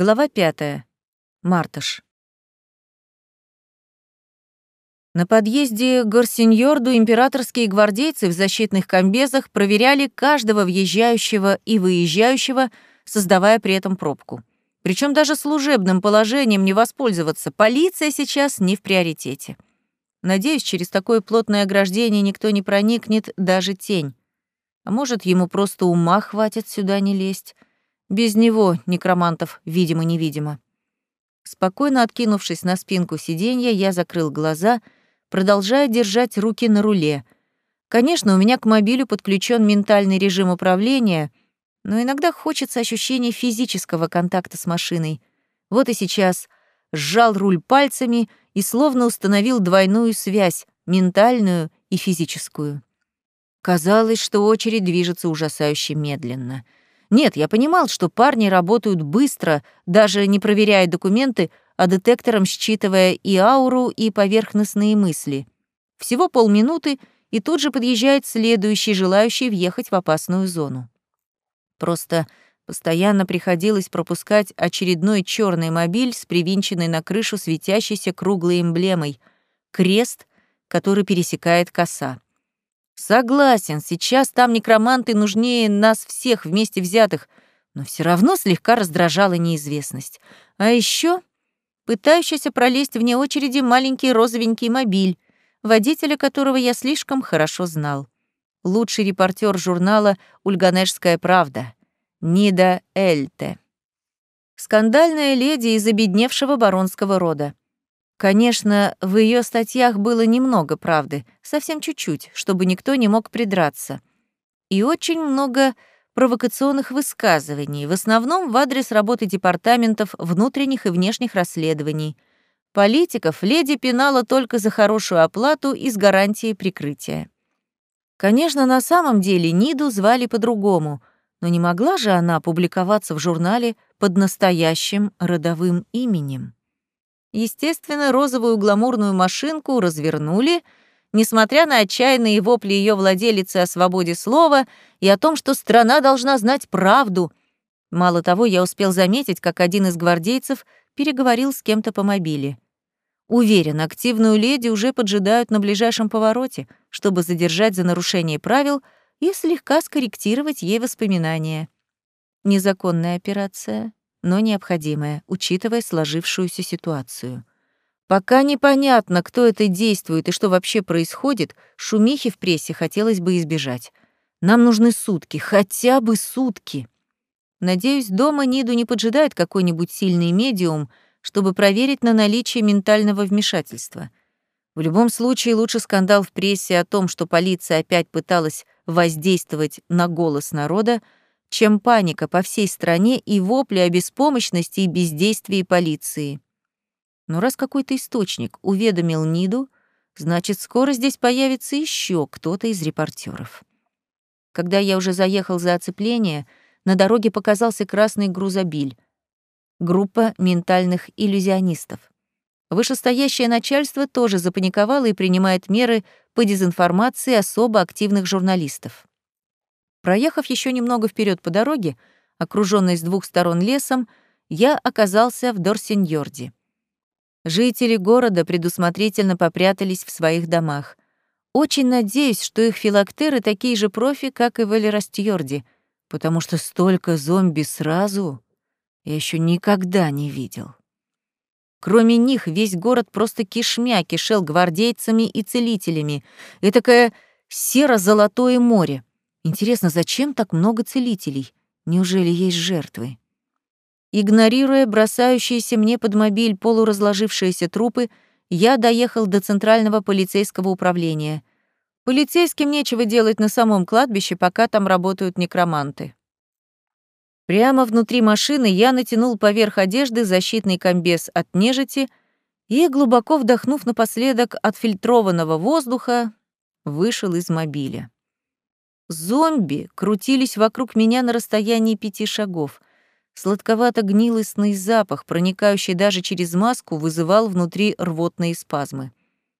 Глава пятая. Мартыш. На подъезде к Горсиньорду императорские гвардейцы в защитных комбезах проверяли каждого въезжающего и выезжающего, создавая при этом пробку. Причем даже служебным положением не воспользоваться. Полиция сейчас не в приоритете. Надеюсь, через такое плотное ограждение никто не проникнет, даже тень. А может, ему просто ума хватит сюда не лезть. Без него, некромантов, видимо-невидимо. Спокойно откинувшись на спинку сиденья, я закрыл глаза, продолжая держать руки на руле. Конечно, у меня к мобилю подключен ментальный режим управления, но иногда хочется ощущения физического контакта с машиной. Вот и сейчас сжал руль пальцами и словно установил двойную связь, ментальную и физическую. Казалось, что очередь движется ужасающе медленно — нет, я понимал, что парни работают быстро, даже не проверяя документы, а детектором считывая и ауру, и поверхностные мысли. Всего полминуты, и тут же подъезжает следующий, желающий въехать в опасную зону. Просто постоянно приходилось пропускать очередной черный мобиль с привинченной на крышу светящейся круглой эмблемой — крест, который пересекает коса. Согласен, сейчас там некроманты нужнее нас всех вместе взятых, но все равно слегка раздражала неизвестность. А еще пытающийся пролезть вне очереди маленький розовенький мобиль, водителя которого я слишком хорошо знал. Лучший репортер журнала «Ульганешская правда» Нида Эльте. Скандальная леди из обедневшего баронского рода. Конечно, в ее статьях было немного правды, совсем чуть-чуть, чтобы никто не мог придраться. И очень много провокационных высказываний, в основном в адрес работы департаментов внутренних и внешних расследований. Политиков леди пинала только за хорошую оплату и с гарантией прикрытия. Конечно, на самом деле Ниду звали по-другому, но не могла же она публиковаться в журнале под настоящим родовым именем. Естественно, розовую гламурную машинку развернули, несмотря на отчаянные вопли ее владелицы о свободе слова и о том, что страна должна знать правду. Мало того, я успел заметить, как один из гвардейцев переговорил с кем-то по мобиле. Уверен, активную леди уже поджидают на ближайшем повороте, чтобы задержать за нарушение правил и слегка скорректировать ей воспоминания. Незаконная операция но необходимое, учитывая сложившуюся ситуацию. Пока непонятно, кто это действует и что вообще происходит, шумихи в прессе хотелось бы избежать. Нам нужны сутки, хотя бы сутки. Надеюсь, дома Ниду не поджидает какой-нибудь сильный медиум, чтобы проверить на наличие ментального вмешательства. В любом случае, лучше скандал в прессе о том, что полиция опять пыталась воздействовать на голос народа, чем паника по всей стране и вопли о беспомощности и бездействии полиции. Но раз какой-то источник уведомил Ниду, значит, скоро здесь появится еще кто-то из репортеров. Когда я уже заехал за оцепление, на дороге показался красный грузобиль. Группа ментальных иллюзионистов. Вышестоящее начальство тоже запаниковало и принимает меры по дезинформации особо активных журналистов. Проехав еще немного вперед по дороге, окруженной с двух сторон лесом, я оказался в Дорсиньорде. Жители города предусмотрительно попрятались в своих домах. Очень надеюсь, что их филактеры такие же профи, как и в Элерастьорде, потому что столько зомби сразу я еще никогда не видел. Кроме них весь город просто кишмя кишел гвардейцами и целителями. И такое серо-золотое море. Интересно, зачем так много целителей? Неужели есть жертвы? Игнорируя бросающиеся мне под мобиль полуразложившиеся трупы, я доехал до центрального полицейского управления. Полицейским нечего делать на самом кладбище, пока там работают некроманты. Прямо внутри машины я натянул поверх одежды защитный комбез от нежити и, глубоко вдохнув напоследок отфильтрованного воздуха, вышел из мобиля. Зомби крутились вокруг меня на расстоянии пяти шагов. Сладковато-гнилостный запах, проникающий даже через маску, вызывал внутри рвотные спазмы.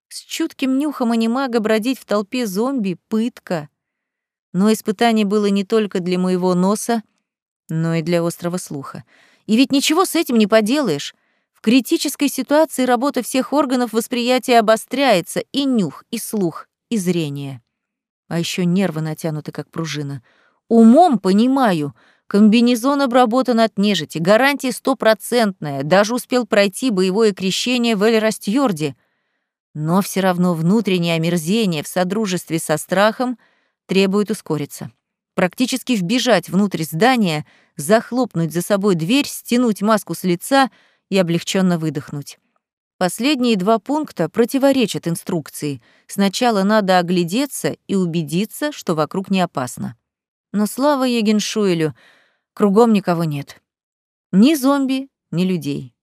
С чутким нюхом анимага бродить в толпе зомби — пытка. Но испытание было не только для моего носа, но и для острого слуха. И ведь ничего с этим не поделаешь. В критической ситуации работа всех органов восприятия обостряется, и нюх, и слух, и зрение. А еще нервы натянуты, как пружина. Умом понимаю, комбинезон обработан от нежити, гарантия стопроцентная, даже успел пройти боевое крещение в Эльрастьорде. Но все равно внутреннее омерзение в содружестве со страхом требует ускориться. Практически вбежать внутрь здания, захлопнуть за собой дверь, стянуть маску с лица и облегченно выдохнуть. Последние два пункта противоречат инструкции. Сначала надо оглядеться и убедиться, что вокруг не опасно. Но слава Егеншуэлю, кругом никого нет. Ни зомби, ни людей.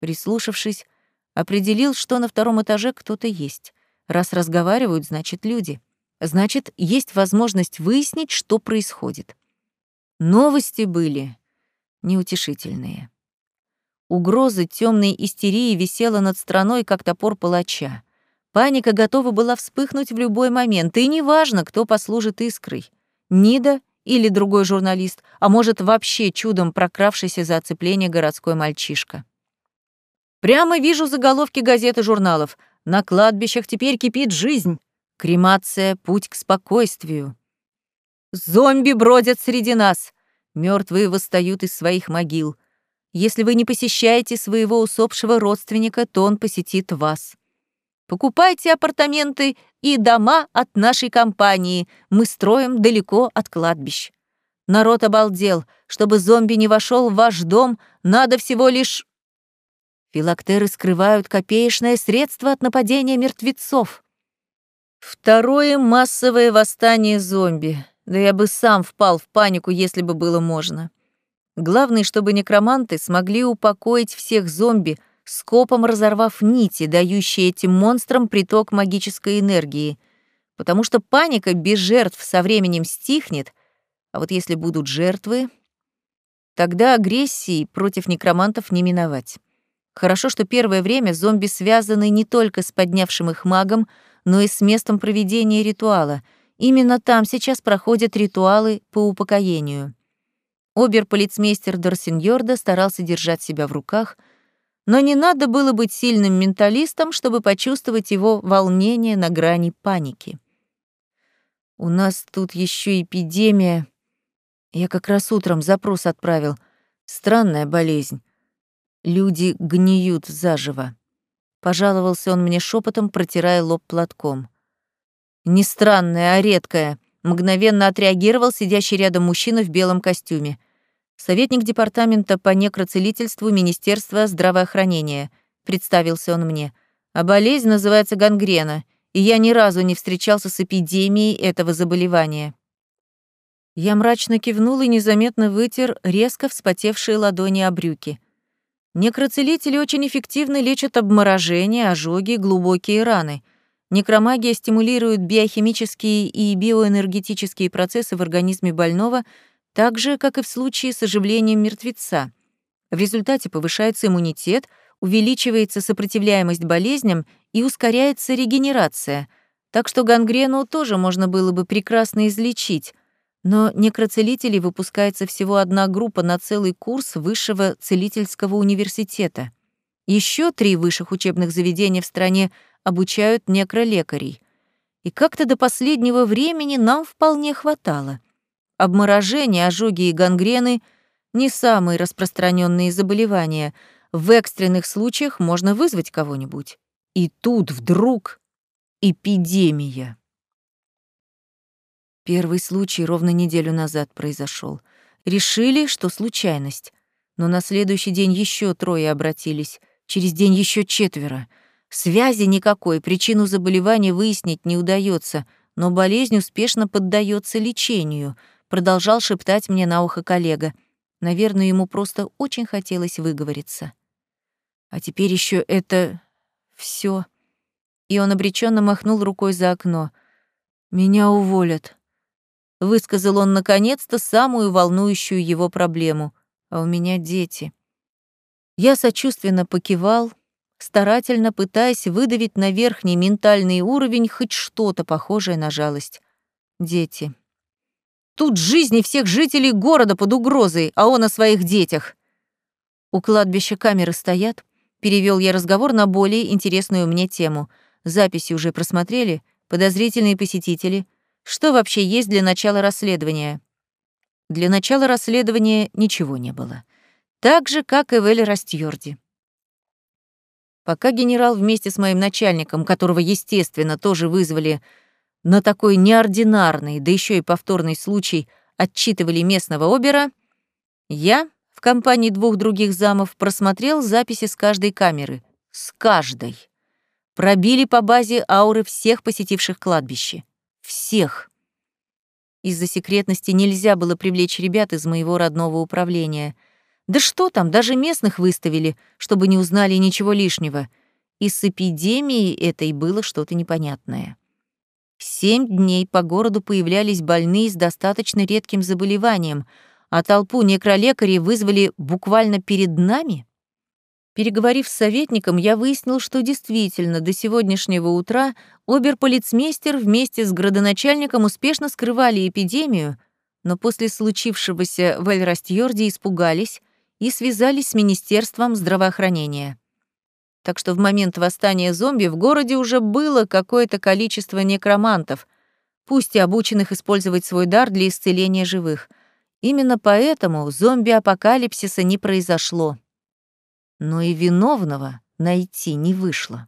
Прислушавшись, определил, что на втором этаже кто-то есть. Раз разговаривают, значит, люди. Значит, есть возможность выяснить, что происходит. Новости были неутешительные. Угроза темной истерии висела над страной, как топор палача. Паника готова была вспыхнуть в любой момент, и неважно, кто послужит искрой. Нида или другой журналист, а может, вообще чудом прокравшийся за оцепление городской мальчишка. Прямо вижу заголовки газет и журналов. На кладбищах теперь кипит жизнь. Кремация — путь к спокойствию. Зомби бродят среди нас. Мертвые восстают из своих могил. Если вы не посещаете своего усопшего родственника, то он посетит вас. Покупайте апартаменты и дома от нашей компании. Мы строим далеко от кладбищ. Народ обалдел. Чтобы зомби не вошел в ваш дом, надо всего лишь... Филактеры скрывают копеечное средство от нападения мертвецов. Второе массовое восстание зомби. Да я бы сам впал в панику, если бы было можно. Главное, чтобы некроманты смогли упокоить всех зомби, скопом разорвав нити, дающие этим монстрам приток магической энергии. Потому что паника без жертв со временем стихнет, а вот если будут жертвы, тогда агрессии против некромантов не миновать. Хорошо, что первое время зомби связаны не только с поднявшим их магом, но и с местом проведения ритуала. Именно там сейчас проходят ритуалы по упокоению. Обер-полицмейстер Дорсиньорда старался держать себя в руках, но не надо было быть сильным менталистом, чтобы почувствовать его волнение на грани паники. «У нас тут еще эпидемия. Я как раз утром запрос отправил. Странная болезнь. Люди гниют заживо». Пожаловался он мне шепотом, протирая лоб платком. «Не странная, а редкая», — мгновенно отреагировал сидящий рядом мужчина в белом костюме. Советник департамента по некроцелительству Министерства здравоохранения. Представился он мне. А болезнь называется гангрена, и я ни разу не встречался с эпидемией этого заболевания. Я мрачно кивнул и незаметно вытер резко вспотевшие ладони о брюки. Некроцелители очень эффективно лечат обморожение, ожоги, глубокие раны. Некромагия стимулирует биохимические и биоэнергетические процессы в организме больного — так же, как и в случае с оживлением мертвеца. В результате повышается иммунитет, увеличивается сопротивляемость болезням и ускоряется регенерация, так что гангрену тоже можно было бы прекрасно излечить, но некроцелителей выпускается всего одна группа на целый курс высшего целительского университета. Еще три высших учебных заведения в стране обучают некролекарей. И как-то до последнего времени нам вполне хватало. Обморожение, ожоги и гангрены — не самые распространенные заболевания. В экстренных случаях можно вызвать кого-нибудь. И тут вдруг эпидемия. Первый случай ровно неделю назад произошел. Решили, что случайность. Но на следующий день еще трое обратились, через день еще четверо. Связи никакой, причину заболевания выяснить не удается, но болезнь успешно поддается лечению — продолжал шептать мне на ухо коллега. Наверное, ему просто очень хотелось выговориться. А теперь еще это все. И он обреченно махнул рукой за окно. Меня уволят. Высказал он наконец-то самую волнующую его проблему. А у меня дети. Я сочувственно покивал, старательно пытаясь выдавить на верхний ментальный уровень хоть что-то похожее на жалость. Дети. Тут жизни всех жителей города под угрозой, а он о своих детях. У кладбища камеры стоят. Перевел я разговор на более интересную мне тему. Записи уже просмотрели, подозрительные посетители. Что вообще есть для начала расследования? Для начала расследования ничего не было. Так же, как и в Эль Растьорде. Пока генерал вместе с моим начальником, которого, естественно, тоже вызвали на такой неординарный, да еще и повторный случай, отчитывали местного обера, я в компании двух других замов просмотрел записи с каждой камеры. С каждой. Пробили по базе ауры всех посетивших кладбище. Всех. Из-за секретности нельзя было привлечь ребят из моего родного управления — да что там, даже местных выставили, чтобы не узнали ничего лишнего. И с эпидемией этой было что-то непонятное. Семь дней по городу появлялись больные с достаточно редким заболеванием, а толпу некролекарей вызвали буквально перед нами? Переговорив с советником, я выяснил, что действительно до сегодняшнего утра оберполицмейстер вместе с градоначальником успешно скрывали эпидемию, но после случившегося в Эльрастьорде испугались, и связались с Министерством здравоохранения. Так что в момент восстания зомби в городе уже было какое-то количество некромантов, пусть и обученных использовать свой дар для исцеления живых. Именно поэтому зомби-апокалипсиса не произошло. Но и виновного найти не вышло.